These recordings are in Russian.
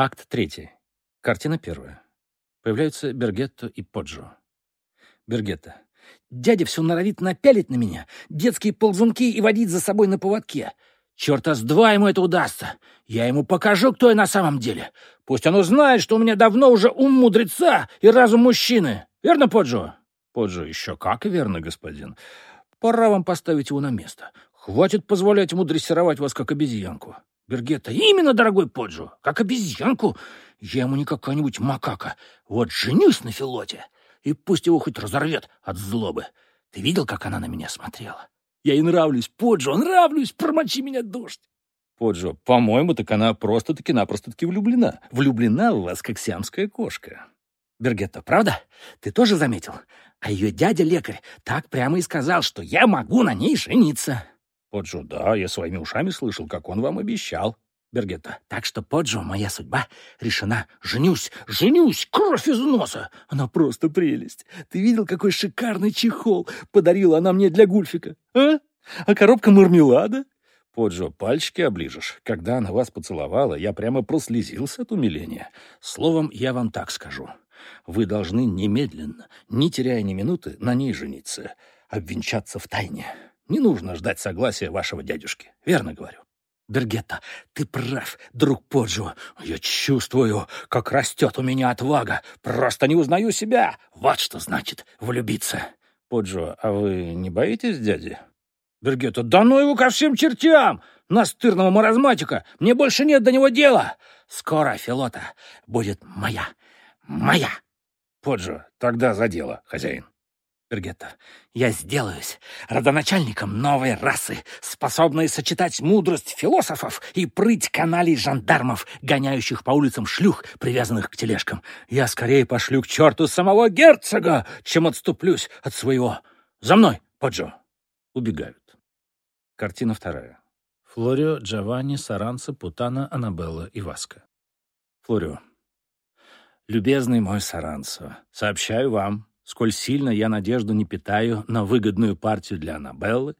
Акт третий. Картина первая. Появляются Бергетто и Поджо. Бергетто. «Дядя все норовит напялить на меня, детские ползунки и водить за собой на поводке. Черта с два ему это удастся. Я ему покажу, кто я на самом деле. Пусть он узнает, что у меня давно уже ум мудреца и разум мужчины. Верно, Поджо?» Поджо. «Еще как верно, господин. Пора вам поставить его на место. Хватит позволять ему дрессировать вас, как обезьянку. Бергетта, именно, дорогой Поджо, как обезьянку. Я ему не какая-нибудь макака. Вот женюсь на Филоте, и пусть его хоть разорвет от злобы. Ты видел, как она на меня смотрела? Я ей нравлюсь, Поджо, нравлюсь, промочи меня дождь. Поджо, по-моему, так она просто-таки напросто-таки влюблена. Влюблена в вас, как сиамская кошка. Бергетта, правда? Ты тоже заметил? А ее дядя-лекарь так прямо и сказал, что я могу на ней жениться. Поджо, да, я своими ушами слышал, как он вам обещал. Бергетта, так что, Поджо, моя судьба решена. Женюсь, женюсь, кровь из носа. Она просто прелесть. Ты видел, какой шикарный чехол подарила она мне для Гульфика? А? А коробка мармелада? Поджо, пальчики оближешь. Когда она вас поцеловала, я прямо прослезился от умиления. Словом, я вам так скажу. Вы должны немедленно, не теряя ни минуты, на ней жениться, обвенчаться в тайне. Не нужно ждать согласия вашего дядюшки. Верно говорю. Бергетта, ты прав, друг Поджо. Я чувствую, как растет у меня отвага. Просто не узнаю себя. Вот что значит влюбиться. Поджо, а вы не боитесь дяди? Бергетта, да ну его ко всем чертям! Настырного маразматика! Мне больше нет до него дела! Скоро Филота будет моя, моя! Поджо, тогда за дело, хозяин. Бергетта, я сделаюсь родоначальником новой расы, способной сочетать мудрость философов и прыть каналей жандармов, гоняющих по улицам шлюх, привязанных к тележкам. Я скорее пошлю к черту самого герцога, чем отступлюсь от своего. За мной, Поджо. Убегают. Картина вторая. Флорио, Джованни, Саранца, Путана, Аннабелла и Васка. Флорио. Любезный мой Саранцо, сообщаю вам, сколь сильно я надежду не питаю на выгодную партию для Аннабеллы,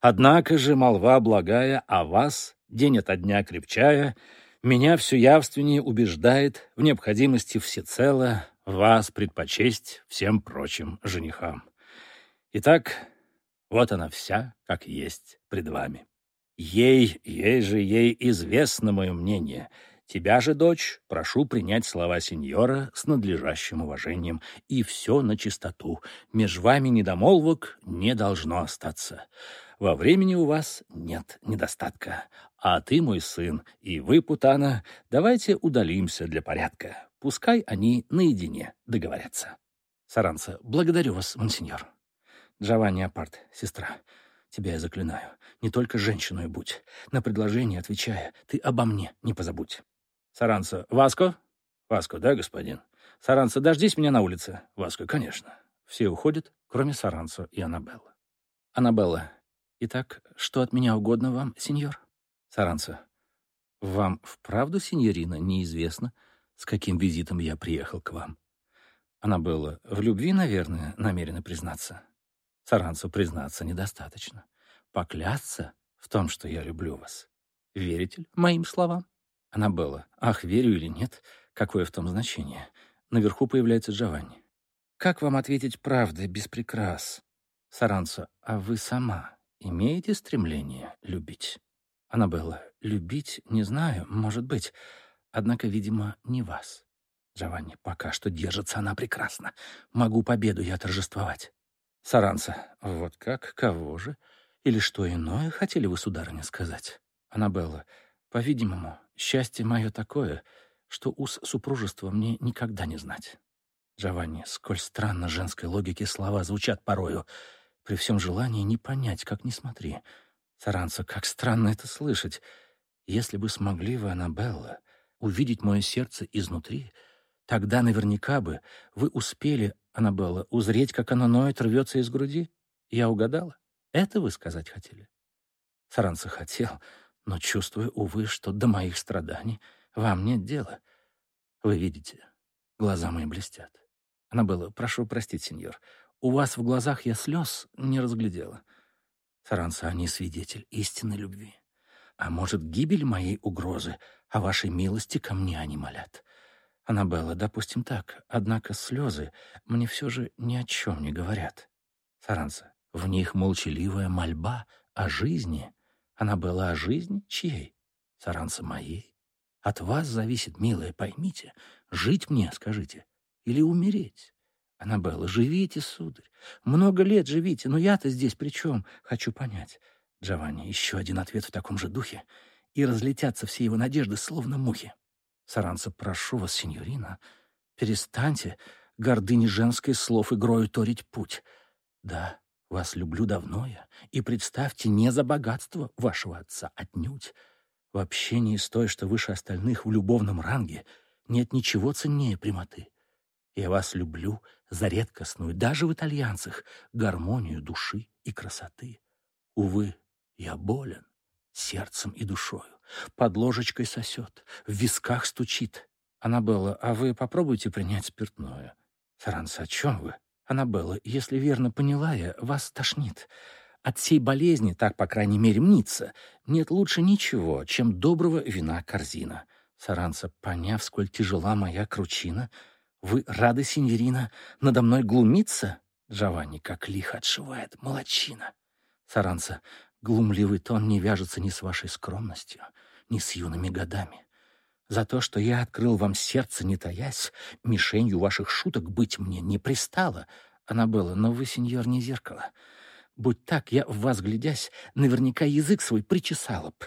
однако же молва благая о вас, день ото дня крепчая, меня все явственнее убеждает в необходимости всецело вас предпочесть всем прочим женихам. Итак, вот она вся, как есть пред вами. Ей, ей же ей известно мое мнение — Тебя же, дочь, прошу принять слова сеньора с надлежащим уважением. И все на чистоту. Меж вами недомолвок не должно остаться. Во времени у вас нет недостатка. А ты, мой сын, и вы, Путана, давайте удалимся для порядка. Пускай они наедине договорятся. Саранца, благодарю вас, монсеньор. Джованни Апарт, сестра, тебя я заклинаю, не только женщиной будь. На предложение отвечая, ты обо мне не позабудь. Саранца. Васко? Васко, да, господин? Саранца, дождись меня на улице. Васко, конечно. Все уходят, кроме Саранца и Аннабеллы. Аннабелла. Итак, что от меня угодно вам, сеньор? Саранца. Вам вправду, сеньорина, неизвестно, с каким визитом я приехал к вам? Аннабелла. В любви, наверное, намерена признаться. Саранцу признаться недостаточно. Поклясться в том, что я люблю вас. Верите моим словам? Аннабелла. Ах, верю или нет, какое в том значение? Наверху появляется Джованни. Как вам ответить правдой без прикрас? Саранцо, а вы сама имеете стремление любить? Аннабелла. Любить, не знаю, может быть. Однако, видимо, не вас. Джованни. Пока что держится она прекрасно. Могу победу я торжествовать. Саранца. Вот как? Кого же? Или что иное хотели вы, сударыня, сказать? Аннабелла. По-видимому, счастье мое такое, что уз супружества мне никогда не знать. Джованни, сколь странно женской логике слова звучат порою. При всем желании не понять, как ни смотри. Саранца, как странно это слышать. Если бы смогли вы, Аннабелла, увидеть мое сердце изнутри, тогда наверняка бы вы успели, Аннабелла, узреть, как оно ноет, рвется из груди. Я угадала? Это вы сказать хотели? Саранца хотел, но чувствую, увы, что до моих страданий вам нет дела. Вы видите, глаза мои блестят. Она была, прошу простить, сеньор, у вас в глазах я слез не разглядела. Саранса, не свидетель истинной любви. А может, гибель моей угрозы О вашей милости ко мне они молят. Аннабелла, допустим так, однако слезы мне все же ни о чем не говорят. Саранса, в них молчаливая мольба о жизни. Аннабелла о жизни чьей? Саранса моей. От вас зависит, милая, поймите. Жить мне, скажите, или умереть? Аннабелла, живите, сударь. Много лет живите, но я-то здесь при чем? Хочу понять. Джованни, еще один ответ в таком же духе и разлетятся все его надежды, словно мухи. Саранца, прошу вас, сеньорина, перестаньте гордыни женской слов игрою торить путь. Да, вас люблю давно я, и представьте, не за богатство вашего отца, отнюдь. В общении с той, что выше остальных в любовном ранге, нет ничего ценнее прямоты. Я вас люблю за редкостную, даже в итальянцах, гармонию души и красоты. Увы, я болен сердцем и душою. Под ложечкой сосет, в висках стучит. Аннабелла, а вы попробуйте принять спиртное. Саранса, о чем вы? Аннабелла, если верно поняла я, вас тошнит. От всей болезни, так, по крайней мере, мнится, нет лучше ничего, чем доброго вина корзина. Саранса, поняв, сколь тяжела моя кручина, вы рады, синьорина, надо мной глумиться? Джованни, как лихо отшивает, молочина. Саранса, Глумливый тон не вяжется ни с вашей скромностью, ни с юными годами. За то, что я открыл вам сердце, не таясь, мишенью ваших шуток быть мне не пристало. Была, но вы, сеньор, не зеркало. Будь так, я в вас глядясь, наверняка язык свой причесала б.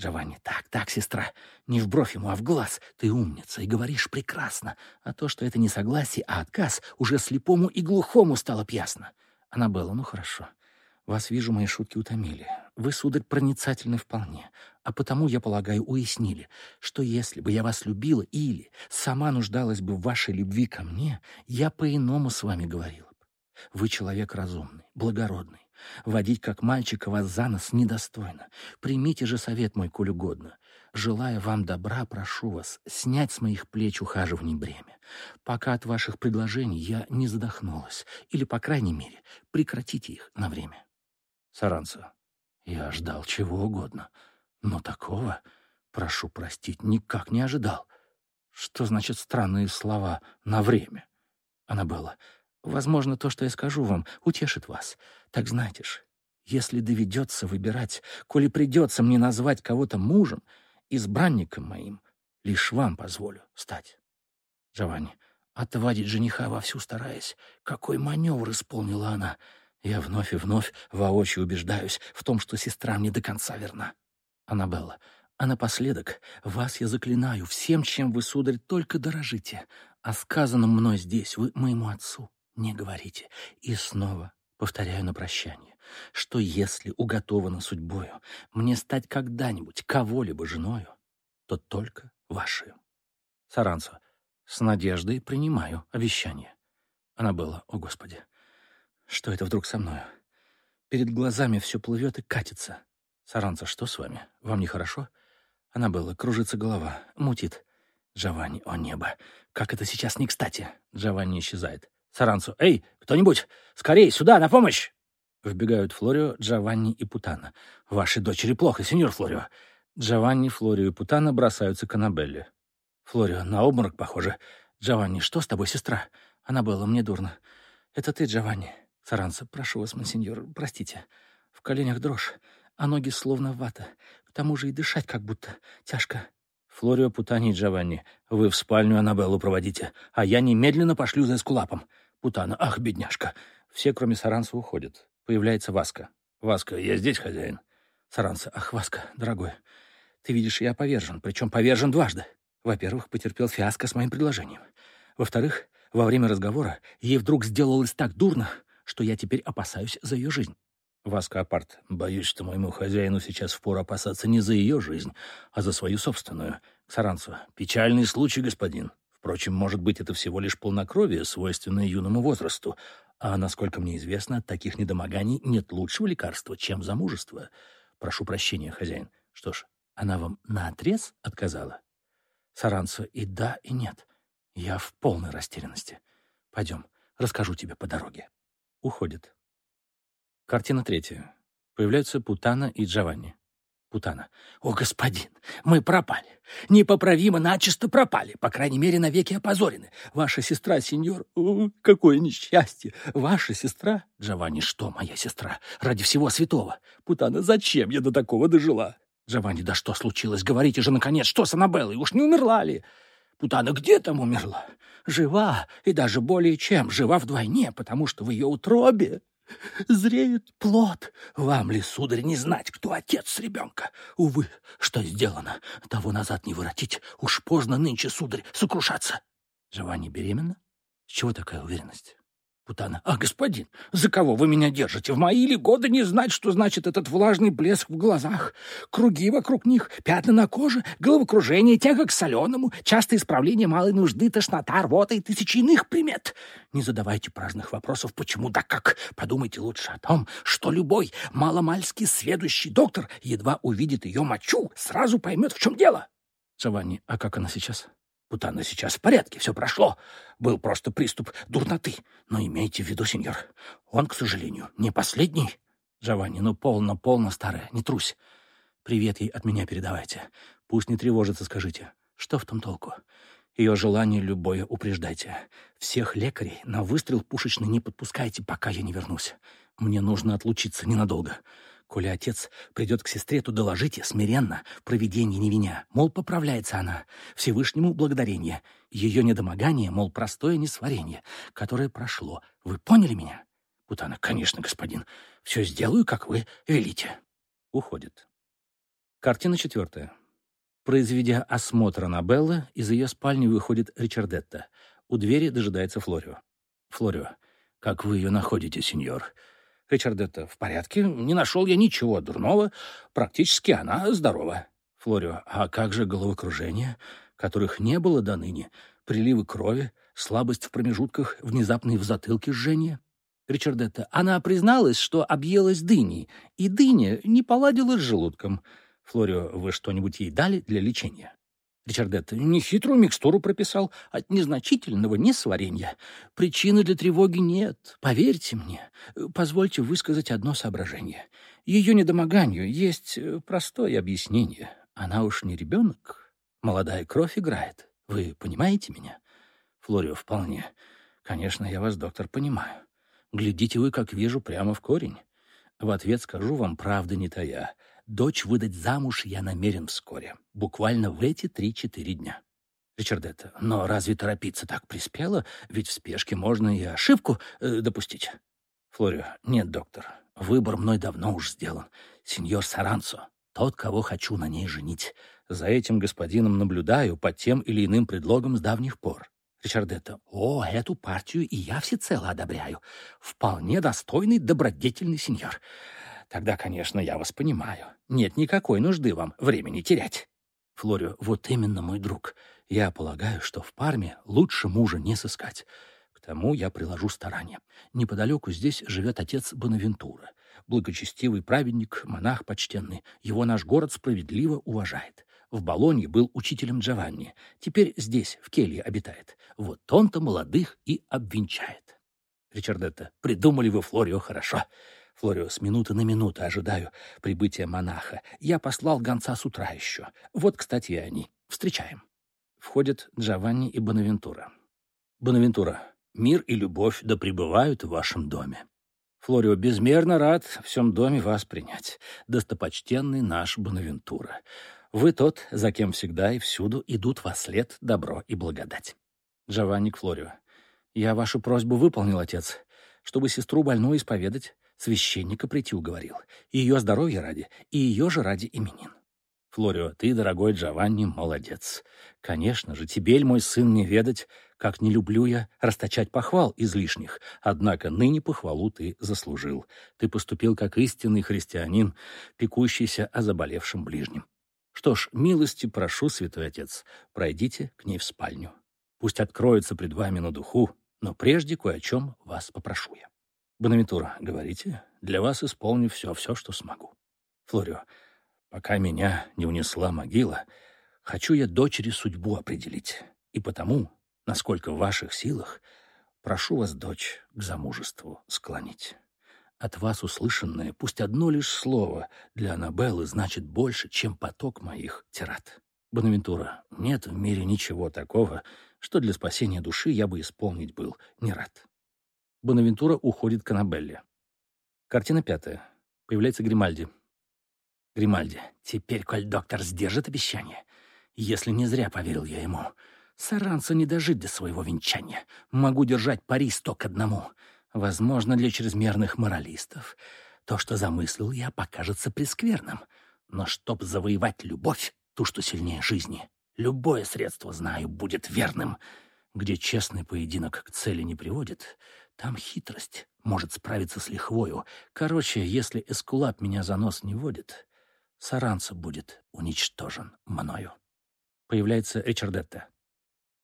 Джованни, так, так, сестра, не в бровь ему, а в глаз. Ты умница и говоришь прекрасно. А то, что это не согласие, а отказ, уже слепому и глухому стало б ясно. Была, ну хорошо. Вас, вижу, мои шутки утомили. Вы, сударь, проницательны вполне, а потому, я полагаю, уяснили, что если бы я вас любила или сама нуждалась бы в вашей любви ко мне, я по-иному с вами говорила бы. Вы человек разумный, благородный. Водить как мальчика вас за нос недостойно. Примите же совет мой, коль угодно. Желая вам добра, прошу вас снять с моих плеч ухаживание бремя. Пока от ваших предложений я не задохнулась, или, по крайней мере, прекратите их на время. Саранца. Я ждал чего угодно, но такого, прошу простить, никак не ожидал. Что значит странные слова «на время»? Аннабелла. Возможно, то, что я скажу вам, утешит вас. Так знаете ж, если доведется выбирать, коли придется мне назвать кого-то мужем, избранником моим, лишь вам позволю стать. Джованни. Отвадить жениха вовсю стараясь. Какой маневр исполнила она. Я вновь и вновь воочию убеждаюсь в том, что сестра мне до конца верна. Аннабелла, а напоследок вас я заклинаю всем, чем вы, сударь, только дорожите. О сказанном мной здесь вы моему отцу не говорите. И снова повторяю на прощание, что если уготовано судьбою мне стать когда-нибудь кого-либо женою, то только вашей. Саранцо, с надеждой принимаю обещание. Аннабелла, о Господи, что это вдруг со мною? Перед глазами все плывет и катится. Саранца, что с вами? Вам нехорошо? Она была, кружится голова, мутит. Джованни, о небо, как это сейчас не кстати. Джованни исчезает. Саранцу, эй, кто-нибудь, скорей, сюда, на помощь! Вбегают Флорио, Джованни и Путана. Вашей дочери плохо, сеньор Флорио. Джованни, Флорио и Путана бросаются к Аннабелле. Флорио, на обморок, похоже. Джованни, что с тобой, сестра? Она была, мне дурно. Это ты, Джованни. Саранса, прошу вас, монсеньор, простите. В коленях дрожь, а ноги словно вата. К тому же и дышать как будто тяжко. Флорио Путани и Джованни, вы в спальню Аннабеллу проводите, а я немедленно пошлю за эскулапом. Путана, ах, бедняжка. Все, кроме Саранса, уходят. Появляется Васка. Васка, я здесь, хозяин. Саранса, ах, Васка, дорогой, ты видишь, я повержен, причем повержен дважды. Во-первых, потерпел фиаско с моим предложением. Во-вторых, во время разговора ей вдруг сделалось так дурно, что я теперь опасаюсь за ее жизнь. Васка Апарт, боюсь, что моему хозяину сейчас впору опасаться не за ее жизнь, а за свою собственную. Саранцу, печальный случай, господин. Впрочем, может быть, это всего лишь полнокровие, свойственное юному возрасту. А, насколько мне известно, таких недомоганий нет лучшего лекарства, чем замужество. Прошу прощения, хозяин. Что ж, она вам наотрез отказала? Саранцу и да, и нет. Я в полной растерянности. Пойдем, расскажу тебе по дороге. Уходит. Картина третья. Появляются Путана и Джованни. Путана. «О, господин, мы пропали. Непоправимо начисто пропали. По крайней мере, навеки опозорены. Ваша сестра, сеньор... О, какое несчастье! Ваша сестра...» Джованни, что моя сестра? Ради всего святого. Путана, зачем я до такого дожила? Джованни, да что случилось? Говорите же, наконец, что с Аннабеллой? Уж не умерла ли? Путана, где там умерла? Жива, и даже более чем, жива вдвойне, потому что в ее утробе Зреет плод. Вам ли, сударь, не знать, кто отец ребенка? Увы, что сделано, того назад не воротить. Уж поздно нынче, сударь, сокрушаться. Джованни беременна? С чего такая уверенность? Путана. «А, господин, за кого вы меня держите? В мои ли годы не знать, что значит этот влажный блеск в глазах? Круги вокруг них, пятна на коже, головокружение, тяга к соленому, частое исправление малой нужды, тошнота, рвота и тысячи иных примет. Не задавайте праздных вопросов «почему да как?». Подумайте лучше о том, что любой маломальский следующий доктор едва увидит ее мочу, сразу поймет, в чем дело. Джованни, а как она сейчас? Путана сейчас в порядке, все прошло. Был просто приступ дурноты. Но имейте в виду, сеньор, он, к сожалению, не последний. Джованни, ну полно-полно, старая, не трусь. Привет ей от меня передавайте. Пусть не тревожится, скажите. Что в том толку? Ее желание любое упреждайте. Всех лекарей на выстрел пушечный не подпускайте, пока я не вернусь. Мне нужно отлучиться ненадолго. Коли отец придет к сестре, то доложите смиренно, провидение не виня. Мол, поправляется она. Всевышнему благодарение. Ее недомогание, мол, простое несварение, которое прошло. Вы поняли меня? Путана, конечно, господин. Все сделаю, как вы велите. Уходит. Картина четвертая. Произведя осмотр Аннабеллы, из ее спальни выходит Ричардетта. У двери дожидается Флорио. Флорио, как вы ее находите, сеньор? Ричардетта в порядке, не нашел я ничего дурного, практически она здорова. Флорио, а как же головокружение, которых не было до ныне, приливы крови, слабость в промежутках, внезапные в затылке жжение? Ричардетта, она призналась, что объелась дыней, и дыня не поладила с желудком. Флорио, вы что-нибудь ей дали для лечения? Ричардетта нехитрую микстуру прописал от незначительного несварения. Причины для тревоги нет, поверьте мне. Позвольте высказать одно соображение. Ее недомоганию есть э, простое объяснение. Она уж не ребенок, молодая кровь играет. Вы понимаете меня? Флорио, вполне. Конечно, я вас, доктор, понимаю. Глядите вы, как вижу, прямо в корень. В ответ скажу вам правды не тая. Дочь выдать замуж я намерен вскоре, буквально в эти три-четыре дня. Ричардетта, но разве торопиться так приспело? Ведь в спешке можно и ошибку э, допустить. Флорио, нет, доктор, выбор мной давно уж сделан. Сеньор Саранцо, тот, кого хочу на ней женить. За этим господином наблюдаю под тем или иным предлогом с давних пор. Ричардетта, о, эту партию и я всецело одобряю. Вполне достойный, добродетельный сеньор. Тогда, конечно, я вас понимаю. Нет никакой нужды вам времени терять. Флорио, вот именно, мой друг. Я полагаю, что в Парме лучше мужа не сыскать. К тому я приложу старания. Неподалеку здесь живет отец Бонавентура. Благочестивый праведник, монах почтенный. Его наш город справедливо уважает. В Болонье был учителем Джованни. Теперь здесь, в келье, обитает. Вот он-то молодых и обвенчает. Ричардетта, придумали вы Флорио хорошо. Флорио, с минуты на минуту ожидаю прибытия монаха. Я послал гонца с утра еще. Вот, кстати, и они. Встречаем. Входят Джованни и Бонавентура. Бонавентура, мир и любовь да пребывают в вашем доме. Флорио, безмерно рад в всем доме вас принять. Достопочтенный наш Бонавентура. Вы тот, за кем всегда и всюду идут во след добро и благодать. Джованни к Флорио. Я вашу просьбу выполнил, отец, чтобы сестру больную исповедать Священника прийти уговорил. И ее здоровье ради, и ее же ради именин. Флорио, ты, дорогой Джованни, молодец. Конечно же, тебе, мой сын, не ведать, как не люблю я расточать похвал излишних, однако ныне похвалу ты заслужил. Ты поступил как истинный христианин, пекущийся о заболевшем ближнем. Что ж, милости прошу, святой отец, пройдите к ней в спальню. Пусть откроется пред вами на духу, но прежде кое о чем вас попрошу я. Бонавентура, говорите, для вас исполню все, все, что смогу. Флорио, пока меня не унесла могила, хочу я дочери судьбу определить, и потому, насколько в ваших силах, прошу вас, дочь, к замужеству склонить. От вас услышанное, пусть одно лишь слово, для Аннабеллы значит больше, чем поток моих тират. Бонавентура, нет в мире ничего такого, что для спасения души я бы исполнить был не рад. Бонавентура уходит к Аннабелле. Картина пятая. Появляется Гримальди. Гримальди. Теперь, коль доктор сдержит обещание. Если не зря поверил я ему. Саранцу не дожить до своего венчания. Могу держать пари сто к одному. Возможно, для чрезмерных моралистов то, что замыслил я, покажется прескверным. Но чтоб завоевать любовь, ту, что сильнее жизни, любое средство, знаю, будет верным. Где честный поединок к цели не приводит, там хитрость может справиться с лихвою. Короче, если Эскулап меня за нос не водит, Саранца будет уничтожен мною. Появляется Ричардетта.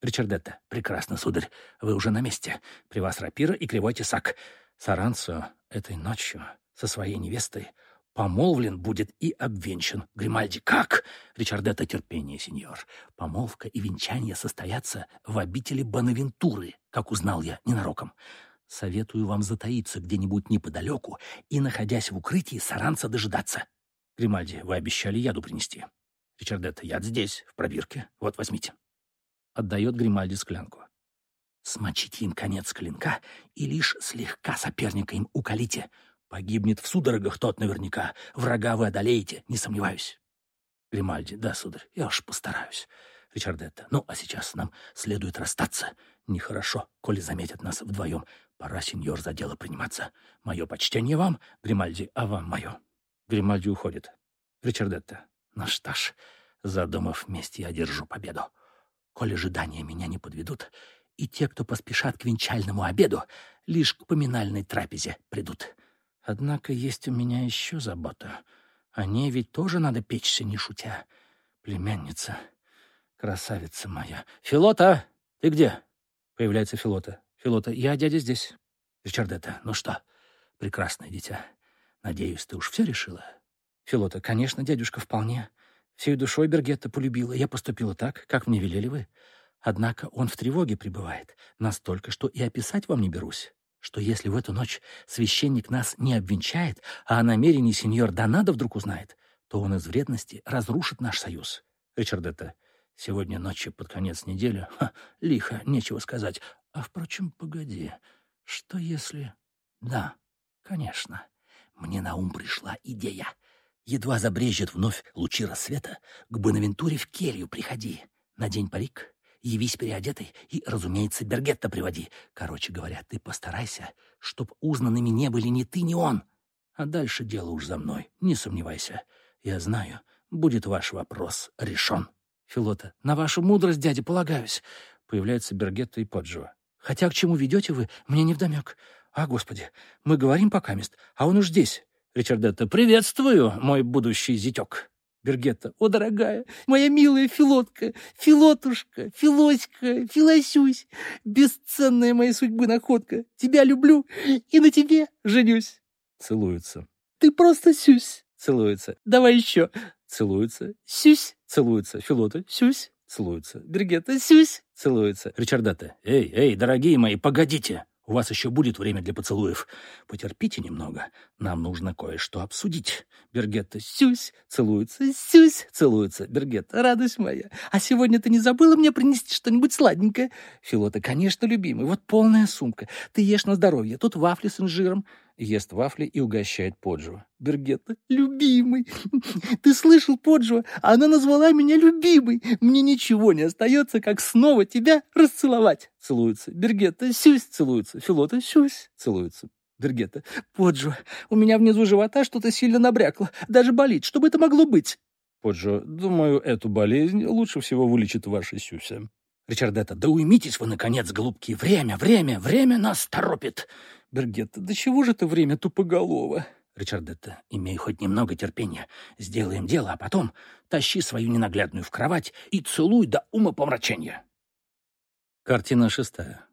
Ричардетта. Прекрасно, сударь. Вы уже на месте. При вас рапира и кривой тесак. Саранцо этой ночью со своей невестой помолвлен будет и обвенчан. Гримальди. Как? Ричардетта. Терпение, сеньор. Помолвка и венчание состоятся в обители Бонавентуры, как узнал я ненароком. Советую вам затаиться где-нибудь неподалеку и, находясь в укрытии, Саранца дожидаться. Гримальди, вы обещали яду принести. Ричардетта, яд здесь, в пробирке. Вот, возьмите. Отдает Гримальди склянку. Смочите им конец клинка и лишь слегка соперника им уколите. Погибнет в судорогах тот наверняка. Врага вы одолеете, не сомневаюсь. Гримальди, да, сударь, я уж постараюсь. Ричардетта, ну, а сейчас нам следует расстаться. Нехорошо, коли заметят нас вдвоем. Пора, сеньор, за дело приниматься. Мое почтение вам, Гримальди, а вам мое. Гримальди уходит. Ричардетта, ну что ж, задумав вместе, я держу победу. Коли ожидания меня не подведут, и те, кто поспешат к венчальному обеду, лишь к поминальной трапезе придут. Однако есть у меня еще забота. О ней ведь тоже надо печься, не шутя. Племянница, красавица моя. Филота, ты где? Появляется Филота. Филота, я дядя здесь. Ричардетта, ну что, прекрасное дитя. Надеюсь, ты уж все решила? Филота, конечно, дядюшка, вполне. Всей душой Бергетта полюбила. Я поступила так, как мне велели вы. Однако он в тревоге пребывает, настолько, что и описать вам не берусь. Что если в эту ночь священник нас не обвенчает, а о намерении сеньор Донадо вдруг узнает, то он из вредности разрушит наш союз. Ричардетта, сегодня ночью под конец недели, ха, лихо, нечего сказать. А, впрочем, погоди, что если... Да, конечно. Мне на ум пришла идея. Едва забрежет вновь лучи рассвета, к Бонавентуре в келью приходи. Надень парик, явись переодетой и, разумеется, Бергетта приводи. Короче говоря, ты постарайся, чтоб узнанными не были ни ты, ни он. А дальше дело уж за мной, не сомневайся. Я знаю, будет ваш вопрос решен. Филота, на вашу мудрость, дядя, полагаюсь. Появляется Бергетта и Поджио. Хотя к чему ведете вы, мне невдомек. «А, Господи, мы говорим пока мест, а он уж здесь». Ричардетта, «Приветствую, мой будущий зятек». Бергетта, «О, дорогая, моя милая Филотка, Филотушка, Филоська, Филосюсь, бесценная моя судьбы находка, тебя люблю и на тебе женюсь». Целуются. «Ты просто сюсь». Целуется. «Давай еще». Целуется. «Сюсь». Целуется. Филота. «Сюсь». Целуется. Бергетта. «Сюсь». Целуется. Ричардетта, «Эй, эй, дорогие мои, погодите». У вас еще будет время для поцелуев. Потерпите немного. Нам нужно кое-что обсудить. Бергетта сюсь, целуется, сюсь, целуется. Бергетта, радость моя. А сегодня ты не забыла мне принести что-нибудь сладенькое? Филота, конечно, любимый. Вот полная сумка. Ты ешь на здоровье. Тут вафли с инжиром ест вафли и угощает Поджио. Бергетта, любимый, ты слышал, Поджио? Она назвала меня любимой. Мне ничего не остается, как снова тебя расцеловать. Целуется. Бергетта, сюсь, целуется. Филота, сюсь, целуется. Бергетта, Поджио, у меня внизу живота что-то сильно набрякло. Даже болит. Что бы это могло быть? Поджио, думаю, эту болезнь лучше всего вылечит ваша сюся. Ричардетта, да уймитесь вы, наконец, голубки. Время, время, время нас торопит. Бергетта, да чего же это время тупоголово? Ричардетта, имей хоть немного терпения. Сделаем дело, а потом тащи свою ненаглядную в кровать и целуй до ума помрачения. Картина шестая.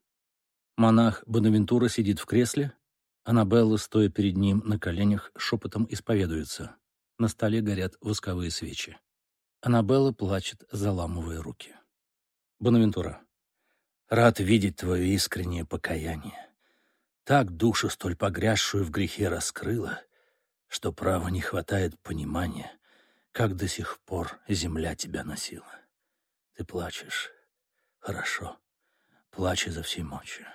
Монах Бонавентура сидит в кресле. Аннабелла, стоя перед ним на коленях, шепотом исповедуется. На столе горят восковые свечи. Аннабелла плачет, заламывая руки. Бонавентура. Рад видеть твое искреннее покаяние. так душу столь погрязшую в грехе раскрыла, что право не хватает понимания, как до сих пор земля тебя носила. Ты плачешь. Хорошо. Плачь изо всей мочи.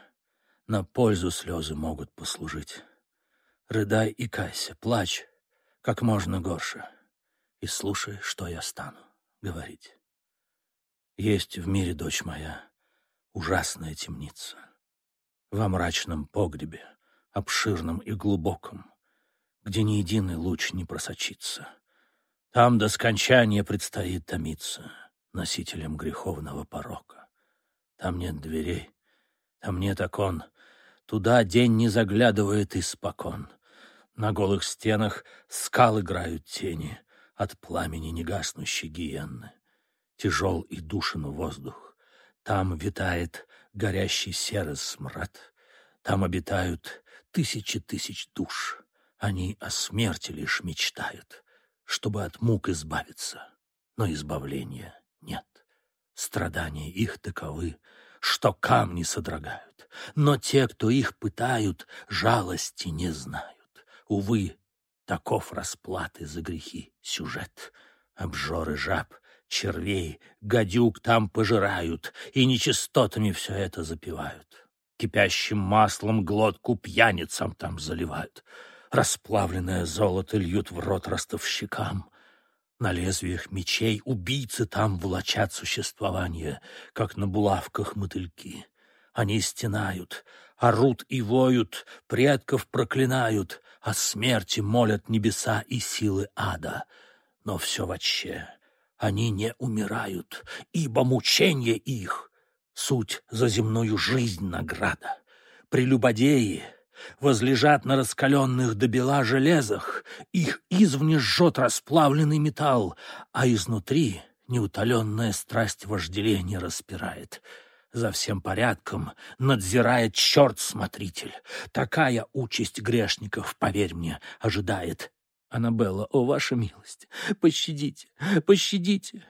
На пользу слезы могут послужить. Рыдай и кайся, плачь, как можно горше, и слушай, что я стану говорить. Есть в мире, дочь моя, ужасная темница. Во мрачном погребе, обширном и глубоком, где ни единый луч не просочится. Там до скончания предстоит томиться носителем греховного порока. Там нет дверей, там нет окон, туда день не заглядывает испокон. На голых стенах скал играют тени от пламени негаснущей гиенны. Тяжел и душен воздух, там витает горящий серый смрад, там обитают тысячи тысяч душ. Они о смерти лишь мечтают, чтобы от мук избавиться, но избавления нет. Страдания их таковы, что камни содрогают, но те, кто их пытают, жалости не знают. Увы, таков расплаты за грехи сюжет. Обжоры жаб, червей, гадюк там пожирают и нечистотами все это запивают. Кипящим маслом глотку пьяницам там заливают. Расплавленное золото льют в рот ростовщикам. На лезвиях мечей убийцы там влачат существование, как на булавках мотыльки. Они стенают, орут и воют, предков проклинают, о смерти молят небеса и силы ада. Но все вообще, они не умирают, ибо мучение их — суть за земную жизнь награда. Прелюбодеи — возлежат на раскаленных до бела железах, их извне жжет расплавленный металл, а изнутри неутоленная страсть вожделения распирает. За всем порядком надзирает черт-смотритель. Такая участь грешников, поверь мне, ожидает. Аннабелла, о, ваша милость, пощадите, пощадите.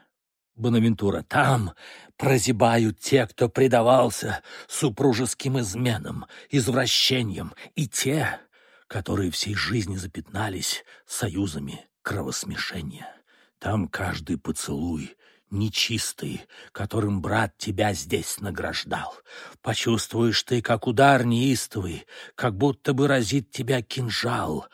Бонавентура, там прозябают те, кто предавался супружеским изменам, извращениям, и те, которые всей жизни запятнались союзами кровосмешения. Там каждый поцелуй нечистый, которым брат тебя здесь награждал. Почувствуешь ты, как удар неистовый, как будто бы разит тебя кинжал.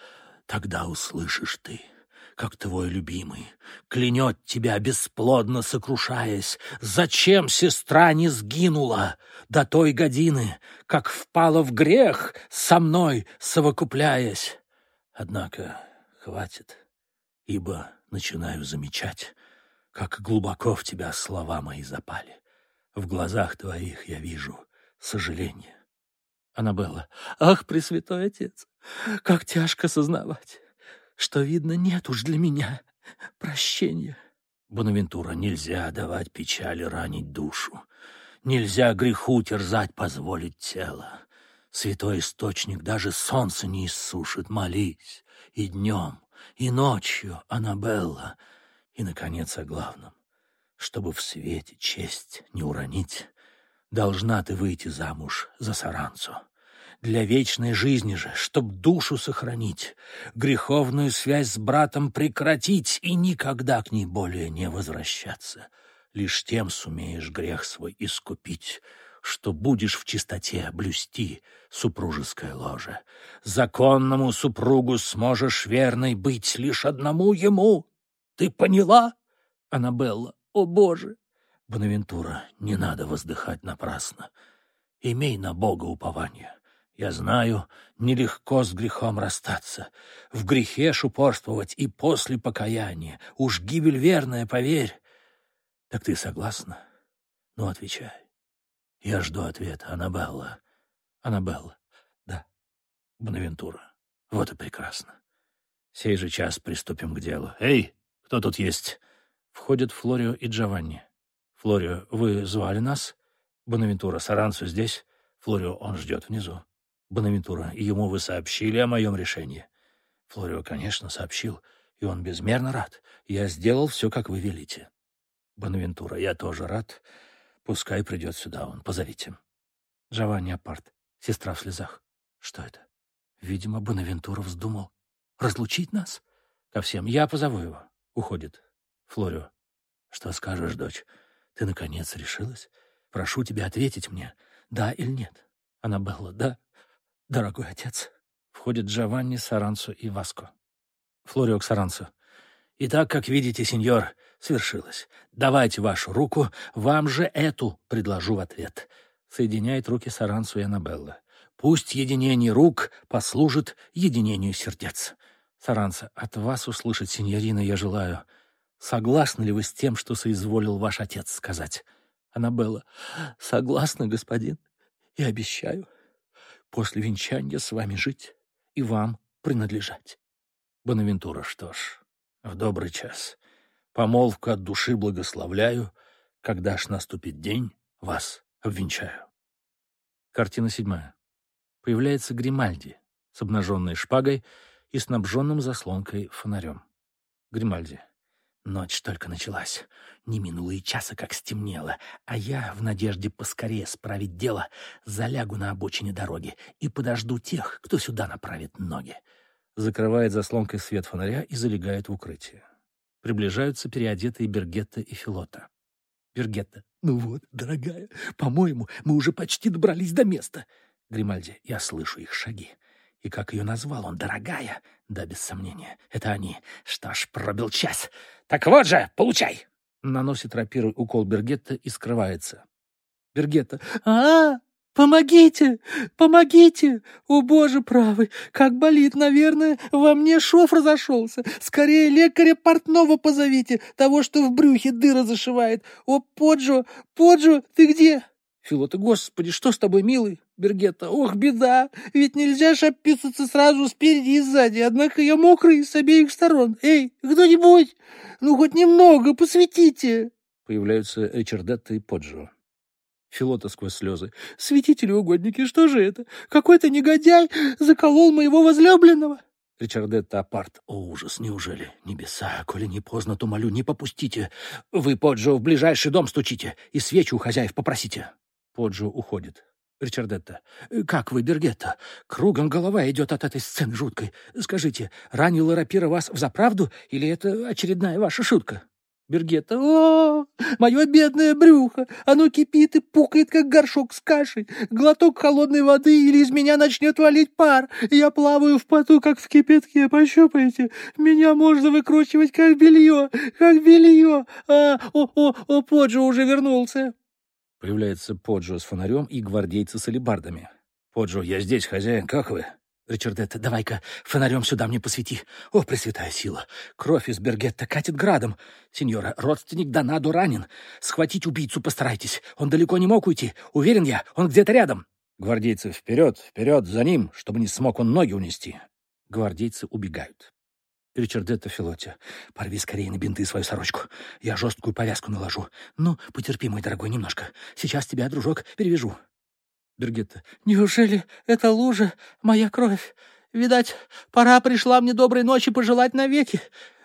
Тогда услышишь ты — как твой любимый, клянет тебя, бесплодно сокрушаясь. Зачем сестра не сгинула до той годины, как впала в грех, со мной совокупляясь? Однако хватит, ибо начинаю замечать, как глубоко в тебя слова мои запали. В глазах твоих я вижу сожаление. Аннабелла, ах, Пресвятой Отец, как тяжко сознавать что, видно, нет уж для меня прощения. Бонавентура, нельзя давать печали ранить душу. Нельзя греху терзать позволить тело. Святой источник даже солнце не иссушит, молись. И днем, и ночью, Аннабелла. И, наконец, о главном. Чтобы в свете честь не уронить, должна ты выйти замуж за Саранцу. Для вечной жизни же, чтоб душу сохранить, греховную связь с братом прекратить и никогда к ней более не возвращаться. Лишь тем сумеешь грех свой искупить, что будешь в чистоте блюсти супружеское ложе. Законному супругу сможешь верной быть лишь одному ему. Ты поняла, Аннабелла? О, Боже! Бонавентура, не надо воздыхать напрасно. Имей на Бога упование. Я знаю, нелегко с грехом расстаться, в грехе упорствовать и после покаяния. Уж гибель верная, поверь. Так ты согласна? Ну, отвечай. Я жду ответа, Аннабелла. Аннабелла. Да. Бонавентура. Вот и прекрасно. Сей же час приступим к делу. Эй, кто тут есть? Входят Флорио и Джованни. Флорио, вы звали нас? Бонавентура, Саранцу здесь? Флорио, он ждет внизу. Бонавентура, ему вы сообщили о моем решении?» Флорио, конечно, сообщил, и он безмерно рад. Я сделал все, как вы велите. Бонавентура, я тоже рад. Пускай придет сюда он. Позовите. Джованни Апарт. Сестра в слезах. Что это? Видимо, Бонавентура вздумал разлучить нас. Ко всем. Я позову его. Уходит. Флорио. Что скажешь, дочь? Ты, наконец, решилась? Прошу тебя ответить мне, да или нет. Аннабелла, да? Дорогой отец. Входит Джованни, Саранцу и Васко. Флорио к Саранцу. Итак, как видите, сеньор, свершилось. Давайте вашу руку, вам же эту предложу в ответ. Соединяет руки Саранцу и Аннабелла. Пусть единение рук послужит единению сердец. Саранца, от вас услышать, сеньорина, я желаю. Согласны ли вы с тем, что соизволил ваш отец сказать? Аннабелла, согласна, господин, и обещаю после венчания с вами жить и вам принадлежать. Бонавентура, что ж, в добрый час. Помолвку от души благословляю, когда ж наступит день, вас обвенчаю. Картина седьмая. Появляется Гримальди с обнаженной шпагой и снабженным заслонкой фонарем. Гримальди. Ночь только началась. Не минуло и часа, как стемнело, а я, в надежде поскорее справить дело, залягу на обочине дороги и подожду тех, кто сюда направит ноги. Закрывает заслонкой свет фонаря и залегает в укрытие. Приближаются переодетые Бергетта и Филота. Бергетта. «Ну вот, дорогая, по-моему, мы уже почти добрались до места». Гримальди. «Я слышу их шаги. И как ее назвал он, дорогая? Да, без сомнения, это они. Что ж, пробил час. Так вот же, получай!» Наносит рапирой укол Бергетта и скрывается. Бергетта. а, -а, Помогите! Помогите! О, боже правый! Как болит, наверное, во мне шов разошелся. Скорее лекаря портного позовите, того, что в брюхе дыра зашивает. О, Поджо! Поджо, ты где? Филота, господи, что с тобой, милый? Бергетта, ох, беда, ведь нельзя же описаться сразу спереди и сзади, однако я мокрый с обеих сторон. Эй, кто-нибудь, ну хоть немного, посветите. Появляются Ричардетта и Поджо. Филота сквозь слезы. «Святители-угодники, что же это? Какой-то негодяй заколол моего возлюбленного!» Ричардетта Апарт. «О, ужас, неужели? Небеса, коли не поздно, то молю, не попустите. Вы, Поджо, в ближайший дом стучите и свечу у хозяев попросите». Поджо уходит. Ричардетта. «Как вы, Бергетта? Кругом голова идет от этой сцены жуткой. Скажите, ранила рапира вас в заправду или это очередная ваша шутка?» Бергетта. «О, мое бедное брюхо! Оно кипит и пукает, как горшок с кашей. Глоток холодной воды или из меня начнет валить пар. Я плаваю в поту, как в кипятке. Пощупайте. Меня можно выкручивать, как белье, как белье. А, о, о, о, Поджо уже вернулся». Появляется Поджо с фонарем и гвардейцы с алебардами. «Поджо, я здесь, хозяин, как вы?» «Ричардетта, давай-ка фонарем сюда мне посвети. О, пресвятая сила! Кровь из Бергетта катит градом. Сеньора, родственник Донадо ранен. Схватить убийцу постарайтесь. Он далеко не мог уйти. Уверен я, он где-то рядом». Гвардейцы вперед, вперед, за ним, чтобы не смог он ноги унести. Гвардейцы убегают. Ричардетта Филотти, порви скорее на бинты свою сорочку. Я жесткую повязку наложу. Ну, потерпи, мой дорогой, немножко. Сейчас тебя, дружок, перевяжу. Бергетта. Неужели это лужа моя кровь? Видать, пора пришла мне доброй ночи пожелать навеки.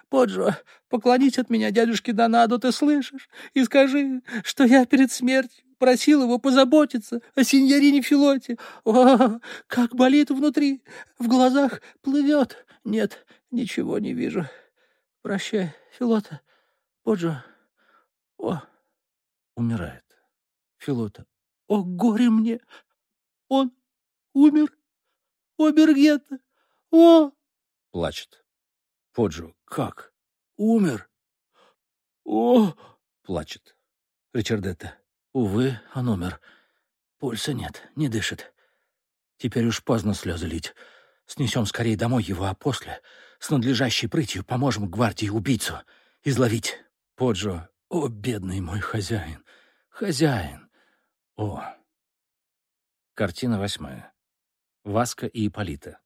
Поджо, поклонись от меня дядюшке Донадо, ты слышишь? И скажи, что я перед смертью просил его позаботиться о синьорине Филоте. О, как болит внутри, в глазах плывет. Нет, ничего не вижу. Прощай, Филота. Поджо. О, умирает. Филота. О, горе мне! Он умер! О, Бергетта! О! Плачет. Поджо. Как? Умер? О! Плачет. Ричардетта. Увы, он умер. Пульса нет, не дышит. Теперь уж поздно слезы лить. Снесем скорее домой его, а после с надлежащей прытью поможем гвардии убийцу изловить. Поджо, о, бедный мой хозяин, хозяин, о. Картина восьмая. Васка и Иполита.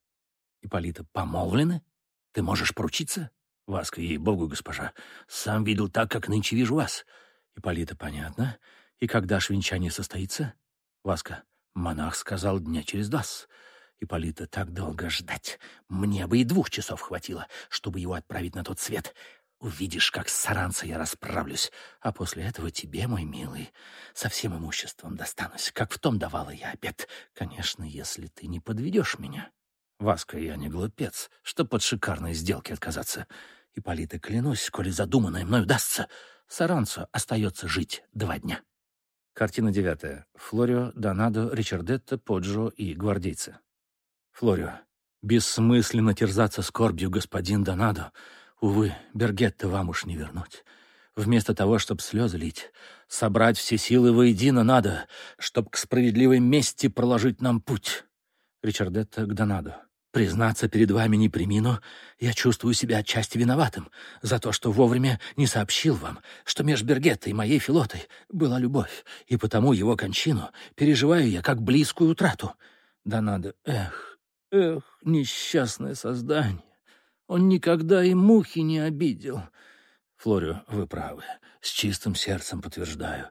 Иполита помолвлены? Ты можешь поручиться? Васка, ей-богу, госпожа, сам видел так, как нынче вижу вас. Иполита, понятно. И когда ж состоится? Васка, монах сказал дня через два. Ипполита, так долго ждать. Мне бы и двух часов хватило, чтобы его отправить на тот свет. Увидишь, как с Саранца я расправлюсь, а после этого тебе, мой милый, со всем имуществом достанусь, как в том давала я обед. Конечно, если ты не подведешь меня. Васка, я не глупец, что под шикарной сделки отказаться. И Полита, клянусь, коли задуманное мной удастся, Саранцу остается жить два дня. Картина девятая. Флорио, Донадо, Ричардетто, Поджо и гвардейцы. Флорио. Бессмысленно терзаться скорбью, господин Донадо. Увы, Бергетта вам уж не вернуть. Вместо того, чтобы слезы лить, собрать все силы воедино надо, чтоб к справедливой мести проложить нам путь. Ричардетта к Донадо. Признаться перед вами не примину, я чувствую себя отчасти виноватым за то, что вовремя не сообщил вам, что меж Бергеттой и моей Филотой была любовь, и потому его кончину переживаю я как близкую утрату. Да надо, эх, эх, несчастное создание. Он никогда и мухи не обидел. Флорио, вы правы. С чистым сердцем подтверждаю.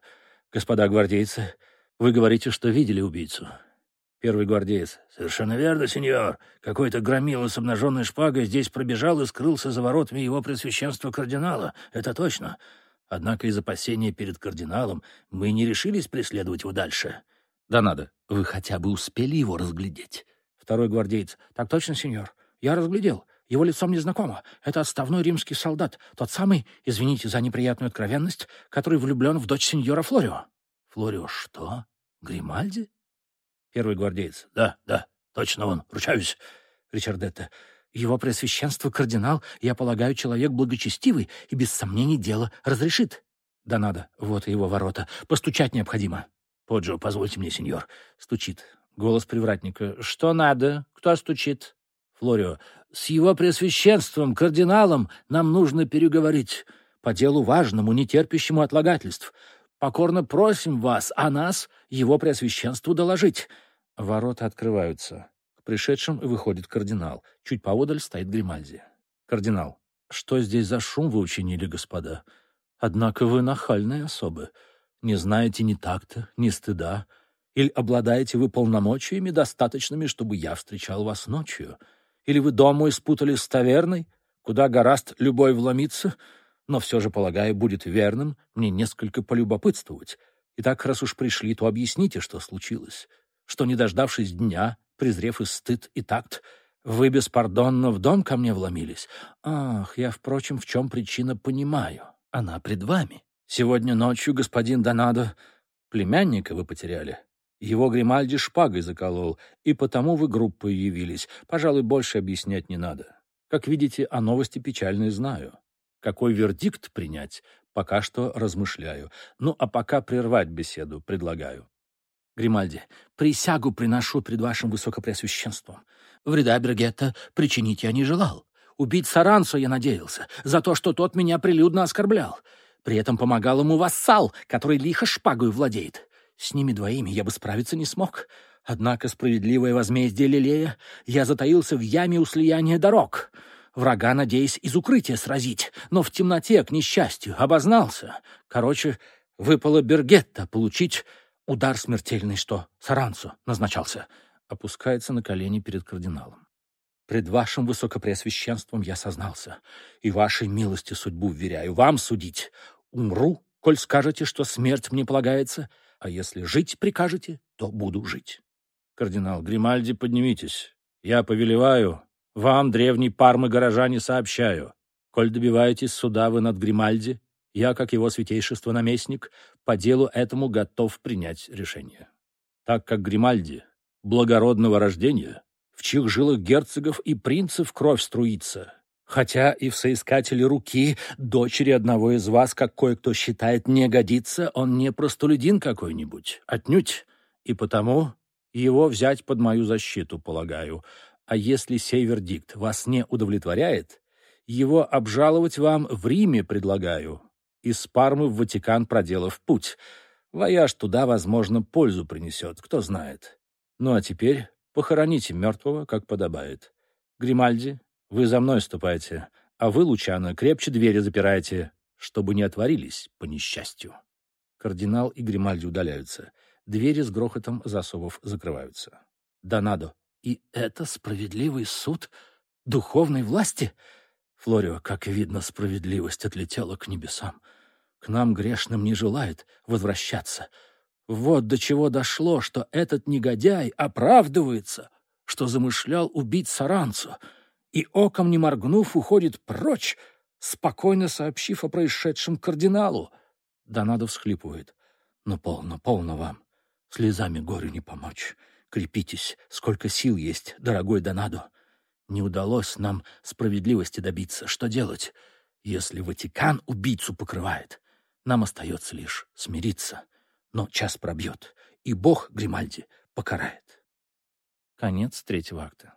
Господа гвардейцы, вы говорите, что видели убийцу. Первый гвардеец. «Совершенно верно, сеньор. Какой-то громила с обнаженной шпагой здесь пробежал и скрылся за воротами его пресвященства кардинала. Это точно. Однако из опасения перед кардиналом мы не решились преследовать его дальше». «Да надо. Вы хотя бы успели его разглядеть?» Второй гвардеец. «Так точно, сеньор. Я разглядел. Его лицо мне знакомо. Это отставной римский солдат, тот самый, извините за неприятную откровенность, который влюблен в дочь сеньора Флорио». «Флорио что? Гримальди?» Первый гвардеец. «Да, да, точно он, ручаюсь». Ричардетта. «Его пресвященство кардинал, я полагаю, человек благочестивый и без сомнений дело разрешит». «Да надо, вот и его ворота. Постучать необходимо». «Поджо, позвольте мне, сеньор». Стучит. Голос привратника. «Что надо? Кто стучит?» Флорио. «С его пресвященством, кардиналом, нам нужно переговорить. По делу важному, нетерпящему отлагательств. Покорно просим вас о нас, его преосвященству, доложить». Ворота открываются. К пришедшим выходит кардинал. Чуть поодаль стоит Гримальди. «Кардинал, что здесь за шум вы учинили, господа? Однако вы нахальные особы. Не знаете ни такта, ни стыда. Или обладаете вы полномочиями, достаточными, чтобы я встречал вас ночью?» Или вы дому испутали с таверной, куда гораст любой вломиться, но все же, полагаю, будет верным мне несколько полюбопытствовать. Итак, раз уж пришли, то объясните, что случилось. Что, не дождавшись дня, презрев и стыд, и такт, вы беспардонно в дом ко мне вломились? Ах, я, впрочем, в чем причина, понимаю. Она пред вами. Сегодня ночью господин Донадо племянника вы потеряли. Его Гримальди шпагой заколол, и потому вы группой явились. Пожалуй, больше объяснять не надо. Как видите, о новости печальной знаю. Какой вердикт принять, пока что размышляю. Ну, а пока прервать беседу предлагаю. Гримальди, присягу приношу пред вашим высокопреосвященством. Вреда Бергетта причинить я не желал. Убить Саранцо я надеялся, за то, что тот меня прилюдно оскорблял. При этом помогал ему вассал, который лихо шпагой владеет. С ними двоими я бы справиться не смог. Однако справедливое возмездие Лилея я затаился в яме у слияния дорог. Врага, надеясь из укрытия сразить, но в темноте, к несчастью, обознался. Короче, выпало Бергетта получить удар смертельный, что Саранцу назначался. Опускается на колени перед кардиналом. Пред вашим высокопреосвященством я сознался, и вашей милости судьбу вверяю. Вам судить. Умру, коль скажете, что смерть мне полагается, — а если жить прикажете, то буду жить. Кардинал Гримальди, поднимитесь. Я повелеваю. Вам, древний Пармы-горожане, сообщаю. Коль добиваетесь суда вы над Гримальди, я, как его святейшество наместник, по делу этому готов принять решение. Так как Гримальди благородного рождения, в чьих жилах герцогов и принцев кровь струится, Хотя и в соискателе руки дочери одного из вас, как кое-кто считает, не годится, он не простолюдин какой-нибудь, отнюдь. И потому его взять под мою защиту, полагаю. А если сей вердикт вас не удовлетворяет, его обжаловать вам в Риме предлагаю. Из Пармы в Ватикан проделав путь. Вояж туда, возможно, пользу принесет, кто знает. Ну а теперь похороните мертвого, как подобает. Гримальди, вы за мной ступайте, а вы, Лучано, крепче двери запирайте, чтобы не отворились по несчастью. Кардинал и Гримальди удаляются. Двери с грохотом засовов закрываются. Донадо. И это справедливый суд духовной власти? Флорио, как видно, справедливость отлетела к небесам. К нам грешным не желает возвращаться. Вот до чего дошло, что этот негодяй оправдывается, что замышлял убить Саранцу, и, оком не моргнув, уходит прочь, спокойно сообщив о происшедшем кардиналу. Донадо всхлипывает. «Ну, полно, полно вам. Слезами горю не помочь. Крепитесь, сколько сил есть, дорогой Донадо. Не удалось нам справедливости добиться. Что делать, если Ватикан убийцу покрывает? Нам остается лишь смириться. Но час пробьет, и Бог Гримальди покарает. Конец третьего акта.